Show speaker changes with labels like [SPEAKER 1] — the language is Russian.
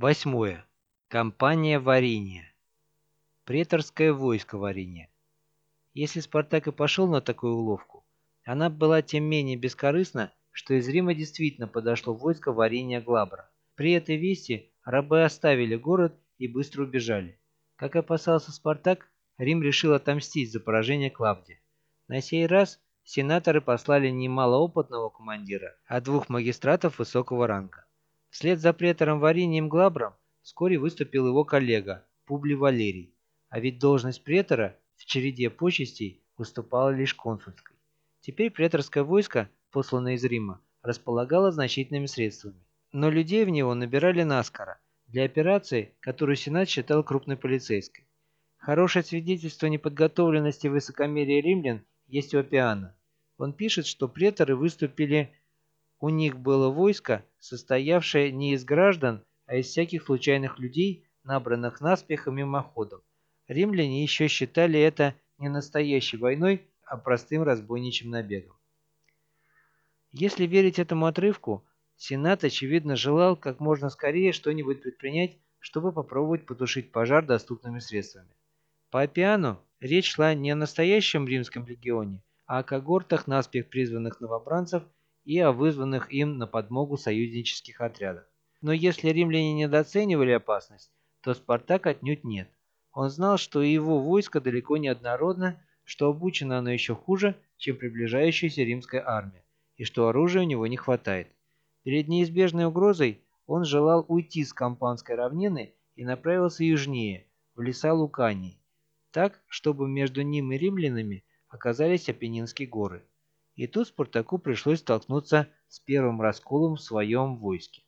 [SPEAKER 1] Восьмое. Компания Варенья. Преторское войско Варенья. Если Спартак и пошел на такую уловку, она была тем менее бескорыстна, что из Рима действительно подошло войско Варенья Глабра. При этой вести рабы оставили город и быстро убежали. Как опасался Спартак, Рим решил отомстить за поражение Клавдия. На сей раз сенаторы послали не малоопытного командира, а двух магистратов высокого ранга. Вслед за претором Варинием Глабром вскоре выступил его коллега Публи Валерий, а ведь должность претора в череде почестей выступала лишь консульской. Теперь преторское войско, посланное из Рима, располагало значительными средствами. Но людей в него набирали наскоро, для операции, которую Сенат считал крупной полицейской. Хорошее свидетельство неподготовленности высокомерия римлян есть у Апиана. Он пишет, что преторы выступили у них было войско, состоявшее не из граждан, а из всяких случайных людей, набранных наспех и мимоходом. Римляне еще считали это не настоящей войной, а простым разбойничьим набегом. Если верить этому отрывку, Сенат, очевидно, желал как можно скорее что-нибудь предпринять, чтобы попробовать потушить пожар доступными средствами. По Апиану речь шла не о настоящем римском легионе, а о когортах наспех призванных новобранцев – и о вызванных им на подмогу союзнических отрядах. Но если римляне недооценивали опасность, то Спартак отнюдь нет. Он знал, что его войско далеко не однородно, что обучено оно еще хуже, чем приближающаяся римская армия, и что оружия у него не хватает. Перед неизбежной угрозой он желал уйти с Кампанской равнины и направился южнее, в леса Лукании, так, чтобы между ним и римлянами оказались Апеннинские горы. И тут Спартаку пришлось столкнуться с первым расколом в своем войске.